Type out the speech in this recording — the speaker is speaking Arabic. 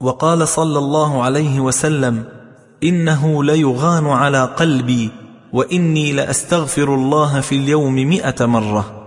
وقال صلى الله عليه وسلم إنه ليغان على قلبي وإني لأستغفر الله في اليوم مئة مرة.